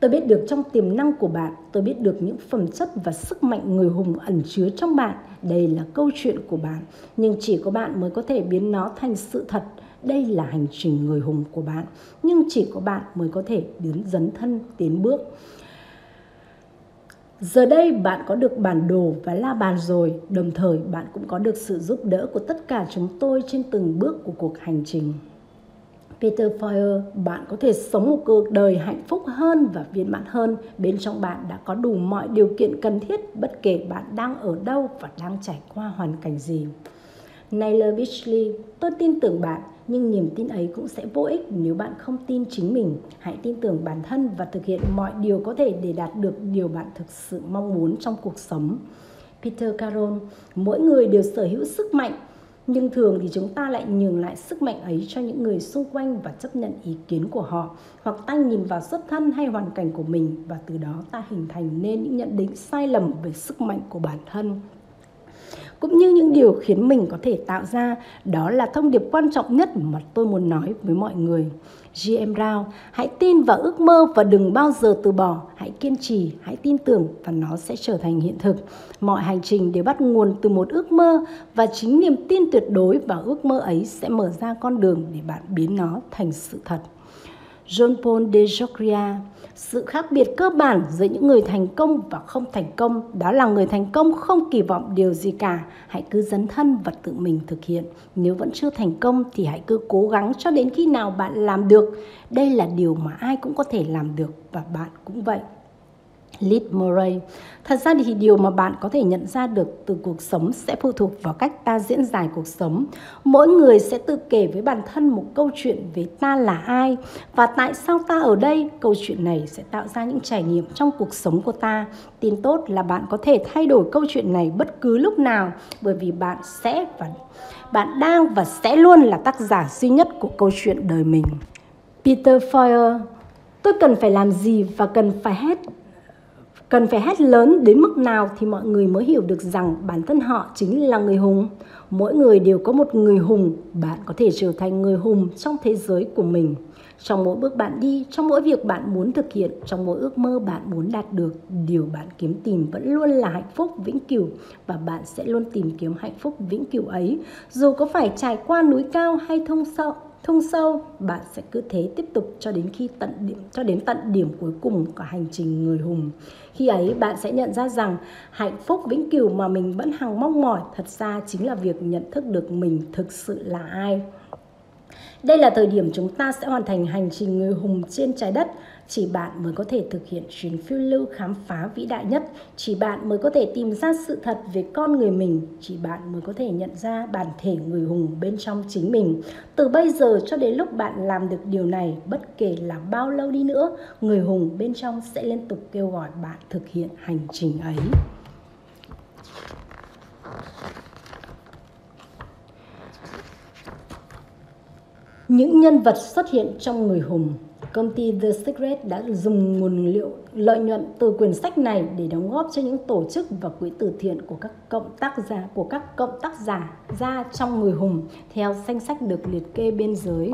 Tôi biết được trong tiềm năng của bạn, tôi biết được những phẩm chất và sức mạnh người hùng ẩn chứa trong bạn. Đây là câu chuyện của bạn, nhưng chỉ có bạn mới có thể biến nó thành sự thật đây là hành trình người hùng của bạn nhưng chỉ có bạn mới có thể đến dấn thân tiến bước Giờ đây bạn có được bản đồ và la bàn rồi, đồng thời bạn cũng có được sự giúp đỡ của tất cả chúng tôi trên từng bước của cuộc hành trình. Peter Fire, bạn có thể sống một cuộc đời hạnh phúc hơn và viên mãn hơn. Bên trong bạn đã có đủ mọi điều kiện cần thiết bất kể bạn đang ở đâu và đang trải qua hoàn cảnh gì. Naylor Beachley, tôi tin tưởng bạn nhưng niềm tin ấy cũng sẽ vô ích nếu bạn không tin chính mình. Hãy tin tưởng bản thân và thực hiện mọi điều có thể để đạt được điều bạn thực sự mong muốn trong cuộc sống. Peter Caron, mỗi người đều sở hữu sức mạnh, nhưng thường thì chúng ta lại nhường lại sức mạnh ấy cho những người xung quanh và chấp nhận ý kiến của họ hoặc ta nhìn vào xuất thân hay hoàn cảnh của mình và từ đó ta hình thành nên những nhận định sai lầm về sức mạnh của bản thân cũng như những điều khiến mình có thể tạo ra. Đó là thông điệp quan trọng nhất mà tôi muốn nói với mọi người. GM Rao, hãy tin vào ước mơ và đừng bao giờ từ bỏ. Hãy kiên trì, hãy tin tưởng và nó sẽ trở thành hiện thực. Mọi hành trình đều bắt nguồn từ một ước mơ và chính niềm tin tuyệt đối vào ước mơ ấy sẽ mở ra con đường để bạn biến nó thành sự thật. John Paul de Jocria sự khác biệt cơ bản giữa những người thành công và không thành công, đó là người thành công không kỳ vọng điều gì cả. Hãy cứ dấn thân và tự mình thực hiện. Nếu vẫn chưa thành công thì hãy cứ cố gắng cho đến khi nào bạn làm được. Đây là điều mà ai cũng có thể làm được và bạn cũng vậy. Liz Murray. Thật ra thì điều mà bạn có thể nhận ra được từ cuộc sống sẽ phụ thuộc vào cách ta diễn giải cuộc sống. Mỗi người sẽ tự kể với bản thân một câu chuyện về ta là ai và tại sao ta ở đây. Câu chuyện này sẽ tạo ra những trải nghiệm trong cuộc sống của ta. Tin tốt là bạn có thể thay đổi câu chuyện này bất cứ lúc nào, bởi vì bạn sẽ và bạn đang và sẽ luôn là tác giả duy nhất của câu chuyện đời mình. Peter Fire Tôi cần phải làm gì và cần phải hết Cần phải hét lớn đến mức nào thì mọi người mới hiểu được rằng bản thân họ chính là người hùng. Mỗi người đều có một người hùng, bạn có thể trở thành người hùng trong thế giới của mình. Trong mỗi bước bạn đi, trong mỗi việc bạn muốn thực hiện, trong mỗi ước mơ bạn muốn đạt được, điều bạn kiếm tìm vẫn luôn là hạnh phúc vĩnh cửu và bạn sẽ luôn tìm kiếm hạnh phúc vĩnh cửu ấy, dù có phải trải qua núi cao hay thông sâu thông sâu, bạn sẽ cứ thế tiếp tục cho đến khi tận điểm, cho đến tận điểm cuối cùng của hành trình người hùng khi ấy, bạn sẽ nhận ra rằng hạnh phúc vĩnh cửu mà mình vẫn hằng mong mỏi thật ra chính là việc nhận thức được mình thực sự là ai đây là thời điểm chúng ta sẽ hoàn thành hành trình người hùng trên trái đất. Chỉ bạn mới có thể thực hiện chuyến phiêu lưu khám phá vĩ đại nhất. Chỉ bạn mới có thể tìm ra sự thật về con người mình. Chỉ bạn mới có thể nhận ra bản thể người hùng bên trong chính mình. Từ bây giờ cho đến lúc bạn làm được điều này, bất kể là bao lâu đi nữa, người hùng bên trong sẽ liên tục kêu gọi bạn thực hiện hành trình ấy. Những nhân vật xuất hiện trong người hùng Công ty The Secret đã dùng nguồn liệu, lợi nhuận từ quyển sách này để đóng góp cho những tổ chức và quỹ từ thiện của các cộng tác giả của các cộng tác giả ra trong người hùng, theo danh sách được liệt kê bên dưới.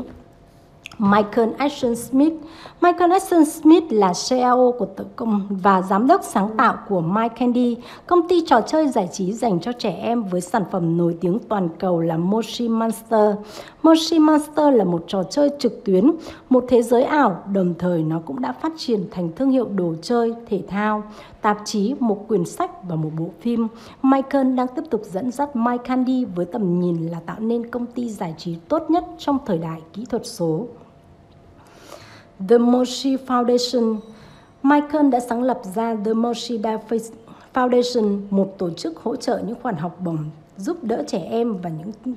Michael Ashton Smith. Michael Ashton Smith là CEO của công và giám đốc sáng tạo của My Candy, công ty trò chơi giải trí dành cho trẻ em với sản phẩm nổi tiếng toàn cầu là Moshi Monster. Moshi Monster là một trò chơi trực tuyến, một thế giới ảo, đồng thời nó cũng đã phát triển thành thương hiệu đồ chơi, thể thao, tạp chí, một quyển sách và một bộ phim. Michael đang tiếp tục dẫn dắt My Candy với tầm nhìn là tạo nên công ty giải trí tốt nhất trong thời đại kỹ thuật số. The Moshi Foundation Michael đã sáng lập ra The Moshi Foundation, một tổ chức hỗ trợ những khoản học bổng giúp đỡ trẻ em và những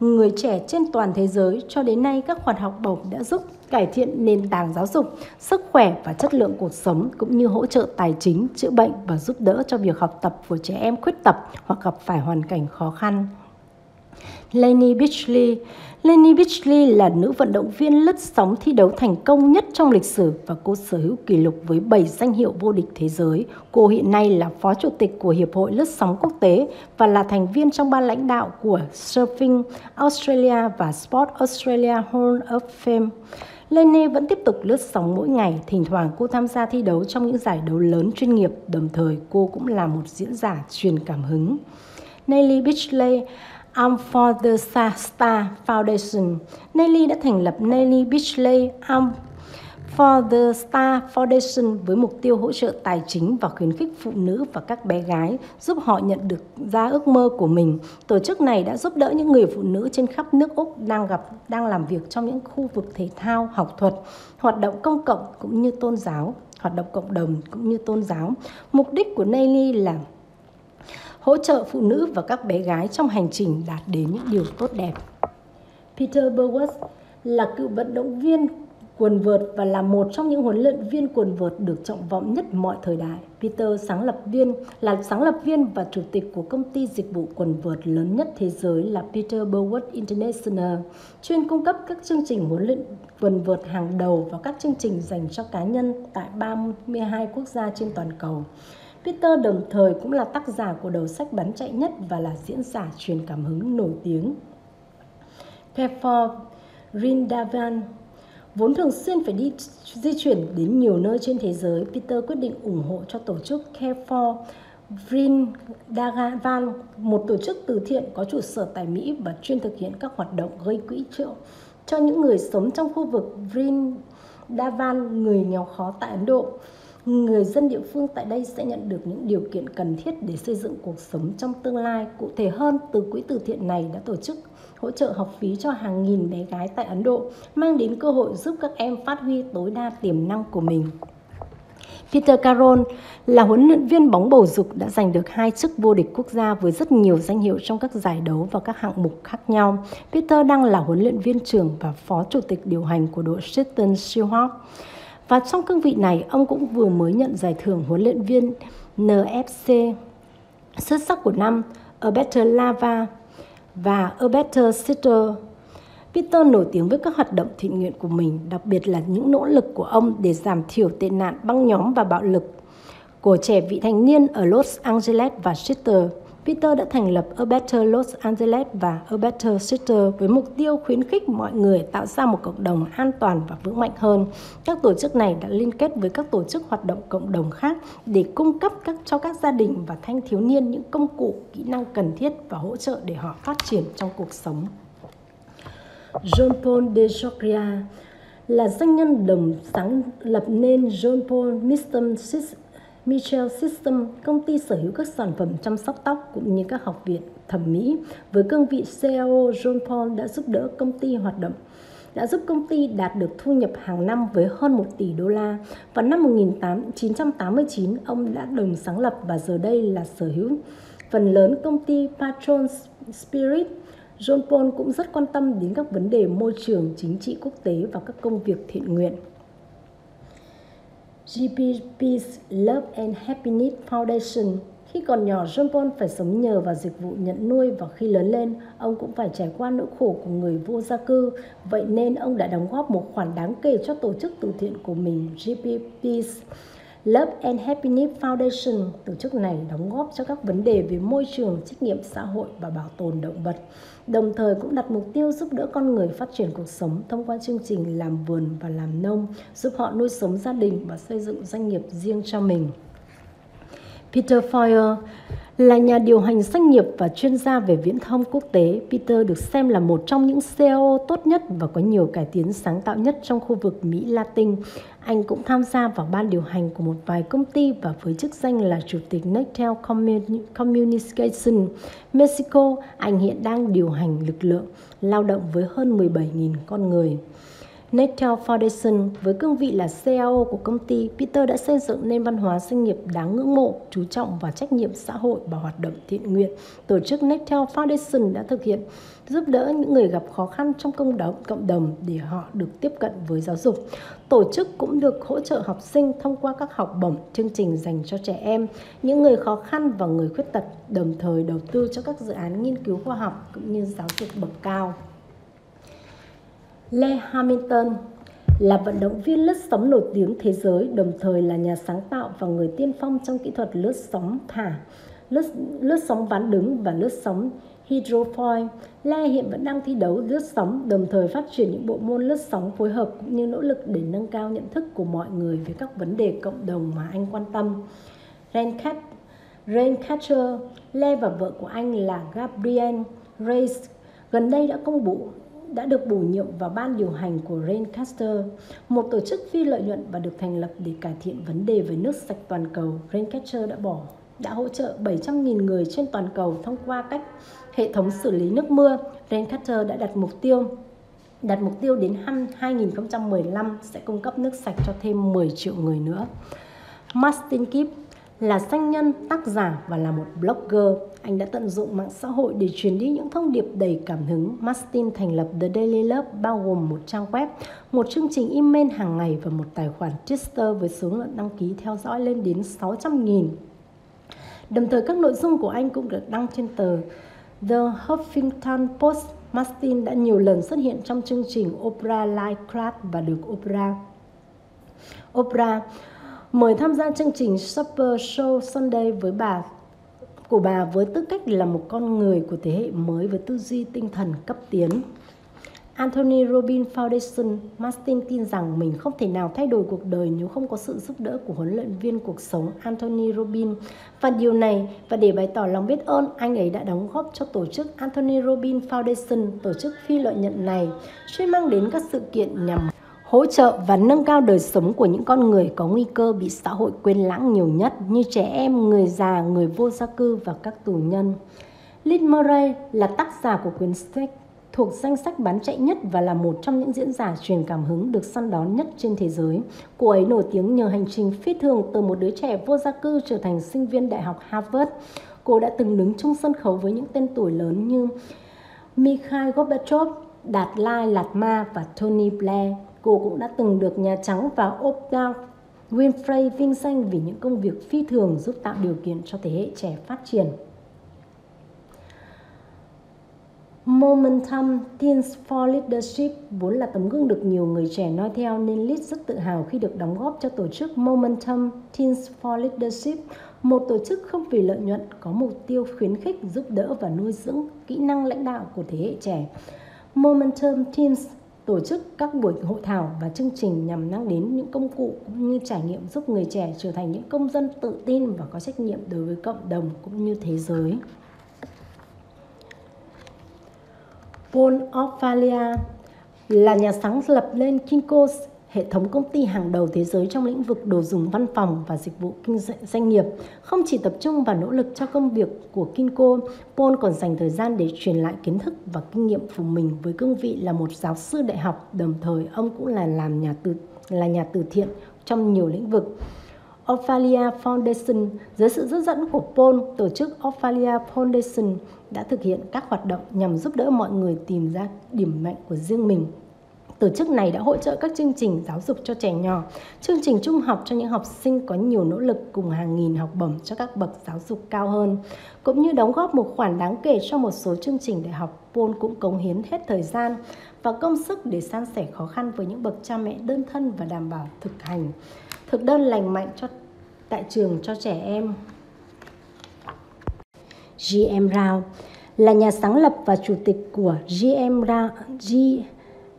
người trẻ trên toàn thế giới. Cho đến nay, các khoản học bổng đã giúp cải thiện nền tảng giáo dục, sức khỏe và chất lượng cuộc sống cũng như hỗ trợ tài chính, chữa bệnh và giúp đỡ cho việc học tập của trẻ em khuyết tật hoặc gặp phải hoàn cảnh khó khăn. Lenny Beachley Lenny Beachley là nữ vận động viên lướt sóng thi đấu thành công nhất trong lịch sử và cô sở hữu kỷ lục với 7 danh hiệu vô địch thế giới. Cô hiện nay là phó chủ tịch của Hiệp hội lướt sóng quốc tế và là thành viên trong ban lãnh đạo của Surfing Australia và Sport Australia Hall of Fame. Lenny vẫn tiếp tục lướt sóng mỗi ngày, thỉnh thoảng cô tham gia thi đấu trong những giải đấu lớn chuyên nghiệp, đồng thời cô cũng là một diễn giả truyền cảm hứng. Nelly Beachley Arm for the Star Foundation. Nelly đã thành lập Nelly Beachley Arm for the Star Foundation với mục tiêu hỗ trợ tài chính và khuyến khích phụ nữ và các bé gái giúp họ nhận được ra ước mơ của mình. Tổ chức này đã giúp đỡ những người phụ nữ trên khắp nước Úc đang gặp đang làm việc trong những khu vực thể thao, học thuật, hoạt động công cộng cũng như tôn giáo, hoạt động cộng đồng cũng như tôn giáo. Mục đích của Nelly là hỗ trợ phụ nữ và các bé gái trong hành trình đạt đến những điều tốt đẹp. Peter Burwood là cựu vận động viên quần vợt và là một trong những huấn luyện viên quần vợt được trọng vọng nhất mọi thời đại. Peter sáng lập viên là sáng lập viên và chủ tịch của công ty dịch vụ quần vợt lớn nhất thế giới là Peter Burwood International, chuyên cung cấp các chương trình huấn luyện quần vợt hàng đầu và các chương trình dành cho cá nhân tại 32 quốc gia trên toàn cầu. Peter đồng thời cũng là tác giả của đầu sách bán chạy nhất và là diễn giả truyền cảm hứng nổi tiếng. Kefor Rindavan Vốn thường xuyên phải đi di chuyển đến nhiều nơi trên thế giới, Peter quyết định ủng hộ cho tổ chức. Care for Vrindavan, một tổ chức từ thiện có trụ sở tại Mỹ và chuyên thực hiện các hoạt động gây quỹ trợ cho những người sống trong khu vực. Vrindavan, người nghèo khó tại Ấn Độ người dân địa phương tại đây sẽ nhận được những điều kiện cần thiết để xây dựng cuộc sống trong tương lai. Cụ thể hơn, từ quỹ từ thiện này đã tổ chức hỗ trợ học phí cho hàng nghìn bé gái tại Ấn Độ, mang đến cơ hội giúp các em phát huy tối đa tiềm năng của mình. Peter Caron là huấn luyện viên bóng bầu dục đã giành được hai chức vô địch quốc gia với rất nhiều danh hiệu trong các giải đấu và các hạng mục khác nhau. Peter đang là huấn luyện viên trưởng và phó chủ tịch điều hành của đội Seattle Seahawks. Và trong cương vị này, ông cũng vừa mới nhận giải thưởng huấn luyện viên NFC xuất sắc của năm Alberto Better Lava và Alberto Better Sitter. Peter nổi tiếng với các hoạt động thiện nguyện của mình, đặc biệt là những nỗ lực của ông để giảm thiểu tệ nạn băng nhóm và bạo lực của trẻ vị thành niên ở Los Angeles và Sitter. Peter đã thành lập A Better Los Angeles và A Better Sister với mục tiêu khuyến khích mọi người tạo ra một cộng đồng an toàn và vững mạnh hơn. Các tổ chức này đã liên kết với các tổ chức hoạt động cộng đồng khác để cung cấp các cho các gia đình và thanh thiếu niên những công cụ, kỹ năng cần thiết và hỗ trợ để họ phát triển trong cuộc sống. John Paul de Jocria là doanh nhân đồng sáng lập nên John Paul Mission Michel System, công ty sở hữu các sản phẩm chăm sóc tóc cũng như các học viện thẩm mỹ. Với cương vị CEO, John Paul đã giúp đỡ công ty hoạt động đã giúp công ty đạt được thu nhập hàng năm với hơn 1 tỷ đô la. Vào năm 1989, ông đã đồng sáng lập và giờ đây là sở hữu phần lớn công ty Patron Spirit. John Paul cũng rất quan tâm đến các vấn đề môi trường, chính trị quốc tế và các công việc thiện nguyện. GPP's Love and Happiness Foundation khi còn nhỏ, John Paul phải sống nhờ vào dịch vụ nhận nuôi và khi lớn lên, ông cũng phải trải qua nỗi khổ của người vô gia cư. Vậy nên ông đã đóng góp một khoản đáng kể cho tổ chức từ thiện của mình, GPP's Love and Happiness Foundation. Tổ chức này đóng góp cho các vấn đề về môi trường, trách nhiệm xã hội và bảo tồn động vật. Đồng thời cũng đặt mục tiêu giúp đỡ con người phát triển cuộc sống thông qua chương trình làm vườn và làm nông, giúp họ nuôi sống gia đình và xây dựng doanh nghiệp riêng cho mình. Peter Foyer là nhà điều hành doanh nghiệp và chuyên gia về viễn thông quốc tế. Peter được xem là một trong những CEO tốt nhất và có nhiều cải tiến sáng tạo nhất trong khu vực Mỹ Latin. Anh cũng tham gia vào ban điều hành của một vài công ty và với chức danh là chủ tịch Nextel Communication Mexico. Anh hiện đang điều hành lực lượng lao động với hơn 17.000 con người. Nettel Foundation với cương vị là CEO của công ty, Peter đã xây dựng nên văn hóa doanh nghiệp đáng ngưỡng mộ, chú trọng vào trách nhiệm xã hội và hoạt động thiện nguyện. Tổ chức Nettel Foundation đã thực hiện giúp đỡ những người gặp khó khăn trong công đồng, cộng đồng để họ được tiếp cận với giáo dục. Tổ chức cũng được hỗ trợ học sinh thông qua các học bổng, chương trình dành cho trẻ em, những người khó khăn và người khuyết tật, đồng thời đầu tư cho các dự án nghiên cứu khoa học cũng như giáo dục bậc cao. Lê Hamilton là vận động viên lướt sóng nổi tiếng thế giới, đồng thời là nhà sáng tạo và người tiên phong trong kỹ thuật lướt sóng thả, lướt, lướt sóng ván đứng và lướt sóng hydrofoil. Lê hiện vẫn đang thi đấu lướt sóng, đồng thời phát triển những bộ môn lướt sóng phối hợp cũng như nỗ lực để nâng cao nhận thức của mọi người về các vấn đề cộng đồng mà anh quan tâm. Rencat Raincatcher, Lê và vợ của anh là Gabrielle Reyes gần đây đã công bố đã được bổ nhiệm vào ban điều hành của Raincaster, một tổ chức phi lợi nhuận và được thành lập để cải thiện vấn đề về nước sạch toàn cầu. Raincaster đã bỏ đã hỗ trợ 700.000 người trên toàn cầu thông qua cách hệ thống xử lý nước mưa. Raincaster đã đặt mục tiêu đặt mục tiêu đến năm 2015 sẽ cung cấp nước sạch cho thêm 10 triệu người nữa. Martin Kip là doanh nhân, tác giả và là một blogger. Anh đã tận dụng mạng xã hội để truyền đi những thông điệp đầy cảm hứng. Martin thành lập The Daily Love bao gồm một trang web, một chương trình email hàng ngày và một tài khoản Twitter với số lượng đăng ký theo dõi lên đến 600.000. Đồng thời các nội dung của anh cũng được đăng trên tờ The Huffington Post. Martin đã nhiều lần xuất hiện trong chương trình Oprah Live Club và được Oprah Oprah mời tham gia chương trình Super Show Sunday với bà của bà với tư cách là một con người của thế hệ mới với tư duy tinh thần cấp tiến. Anthony Robin Foundation, Martin tin rằng mình không thể nào thay đổi cuộc đời nếu không có sự giúp đỡ của huấn luyện viên cuộc sống Anthony Robin. Và điều này, và để bày tỏ lòng biết ơn, anh ấy đã đóng góp cho tổ chức Anthony Robin Foundation, tổ chức phi lợi nhuận này, chuyên mang đến các sự kiện nhằm hỗ trợ và nâng cao đời sống của những con người có nguy cơ bị xã hội quên lãng nhiều nhất như trẻ em, người già, người vô gia cư và các tù nhân. Liz Murray là tác giả của quyển sách thuộc danh sách bán chạy nhất và là một trong những diễn giả truyền cảm hứng được săn đón nhất trên thế giới. Cô ấy nổi tiếng nhờ hành trình phi thường từ một đứa trẻ vô gia cư trở thành sinh viên đại học Harvard. Cô đã từng đứng chung sân khấu với những tên tuổi lớn như Mikhail Gorbachev, Đạt Lai Lạt Ma và Tony Blair. Cô cũng đã từng được Nhà Trắng và Oprah Winfrey vinh danh vì những công việc phi thường giúp tạo điều kiện cho thế hệ trẻ phát triển. Momentum Teens for Leadership vốn là tấm gương được nhiều người trẻ nói theo nên Liz rất tự hào khi được đóng góp cho tổ chức Momentum Teens for Leadership, một tổ chức không vì lợi nhuận có mục tiêu khuyến khích, giúp đỡ và nuôi dưỡng kỹ năng lãnh đạo của thế hệ trẻ. Momentum Teens tổ chức các buổi hội thảo và chương trình nhằm mang đến những công cụ cũng như trải nghiệm giúp người trẻ trở thành những công dân tự tin và có trách nhiệm đối với cộng đồng cũng như thế giới. Paul Ophalia là nhà sáng lập lên Kinko's hệ thống công ty hàng đầu thế giới trong lĩnh vực đồ dùng văn phòng và dịch vụ kinh doanh nghiệp. Không chỉ tập trung vào nỗ lực cho công việc của Kinko, Paul còn dành thời gian để truyền lại kiến thức và kinh nghiệm của mình với cương vị là một giáo sư đại học, đồng thời ông cũng là làm nhà từ là nhà từ thiện trong nhiều lĩnh vực. Ophalia Foundation dưới sự dẫn dẫn của Paul, tổ chức Ophalia Foundation đã thực hiện các hoạt động nhằm giúp đỡ mọi người tìm ra điểm mạnh của riêng mình Tổ chức này đã hỗ trợ các chương trình giáo dục cho trẻ nhỏ, chương trình trung học cho những học sinh có nhiều nỗ lực cùng hàng nghìn học bổng cho các bậc giáo dục cao hơn, cũng như đóng góp một khoản đáng kể cho một số chương trình đại học. Paul cũng cống hiến hết thời gian và công sức để san sẻ khó khăn với những bậc cha mẹ đơn thân và đảm bảo thực hành thực đơn lành mạnh cho tại trường cho trẻ em. GM Rao là nhà sáng lập và chủ tịch của GM Rao,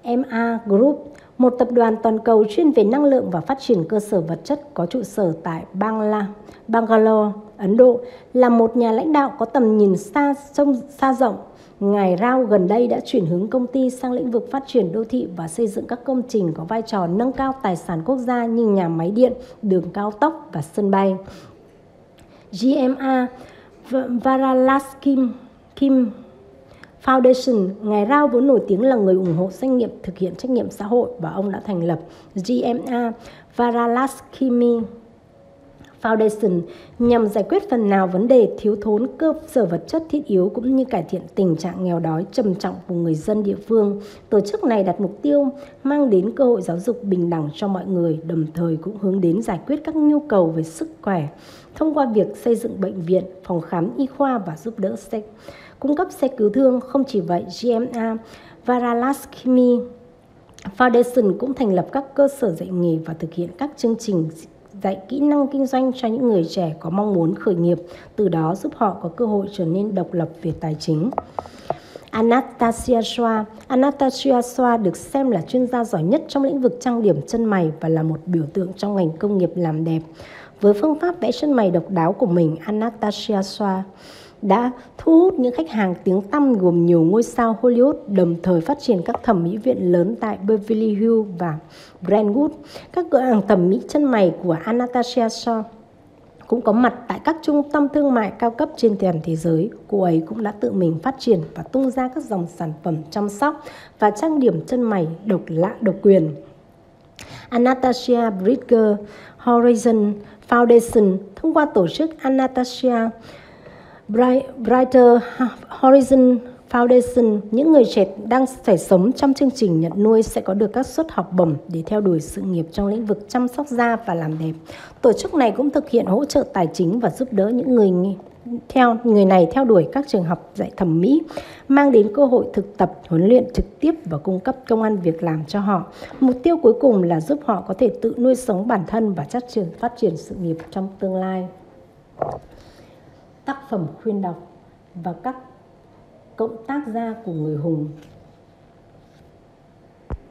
MA Group, một tập đoàn toàn cầu chuyên về năng lượng và phát triển cơ sở vật chất có trụ sở tại Bangla, Bangalore, Ấn Độ, là một nhà lãnh đạo có tầm nhìn xa sông xa rộng. Ngài Rao gần đây đã chuyển hướng công ty sang lĩnh vực phát triển đô thị và xây dựng các công trình có vai trò nâng cao tài sản quốc gia như nhà máy điện, đường cao tốc và sân bay. GMA Varalaskim Kim Foundation, Ngài Rao vốn nổi tiếng là người ủng hộ doanh nghiệp thực hiện trách nhiệm xã hội và ông đã thành lập GMA Varalaskimi Foundation nhằm giải quyết phần nào vấn đề thiếu thốn cơ sở vật chất thiết yếu cũng như cải thiện tình trạng nghèo đói trầm trọng của người dân địa phương. Tổ chức này đặt mục tiêu mang đến cơ hội giáo dục bình đẳng cho mọi người, đồng thời cũng hướng đến giải quyết các nhu cầu về sức khỏe thông qua việc xây dựng bệnh viện, phòng khám y khoa và giúp đỡ sách cung cấp xe cứu thương. Không chỉ vậy, GMA Varalaskimi Foundation cũng thành lập các cơ sở dạy nghề và thực hiện các chương trình dạy kỹ năng kinh doanh cho những người trẻ có mong muốn khởi nghiệp, từ đó giúp họ có cơ hội trở nên độc lập về tài chính. Anastasia Shua Anastasia Shua được xem là chuyên gia giỏi nhất trong lĩnh vực trang điểm chân mày và là một biểu tượng trong ngành công nghiệp làm đẹp. Với phương pháp vẽ chân mày độc đáo của mình, Anastasia Shua đã thu hút những khách hàng tiếng tăm gồm nhiều ngôi sao Hollywood, đồng thời phát triển các thẩm mỹ viện lớn tại Beverly Hills và Brentwood. Các cửa hàng thẩm mỹ chân mày của Anastasia Shaw cũng có mặt tại các trung tâm thương mại cao cấp trên toàn thế giới. Cô ấy cũng đã tự mình phát triển và tung ra các dòng sản phẩm chăm sóc và trang điểm chân mày độc lạ độc quyền. Anastasia Bridger Horizon Foundation thông qua tổ chức Anastasia Brighter Horizon Foundation, những người trẻ đang phải sống trong chương trình nhận nuôi sẽ có được các suất học bổng để theo đuổi sự nghiệp trong lĩnh vực chăm sóc da và làm đẹp. Tổ chức này cũng thực hiện hỗ trợ tài chính và giúp đỡ những người theo người này theo đuổi các trường học dạy thẩm mỹ, mang đến cơ hội thực tập, huấn luyện trực tiếp và cung cấp công an việc làm cho họ. Mục tiêu cuối cùng là giúp họ có thể tự nuôi sống bản thân và phát triển phát triển sự nghiệp trong tương lai tác phẩm khuyên đọc và các cộng tác gia của người hùng.